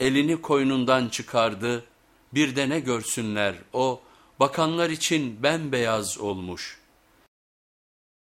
elini koynundan çıkardı, bir de ne görsünler o bakanlar için bembeyaz olmuş.''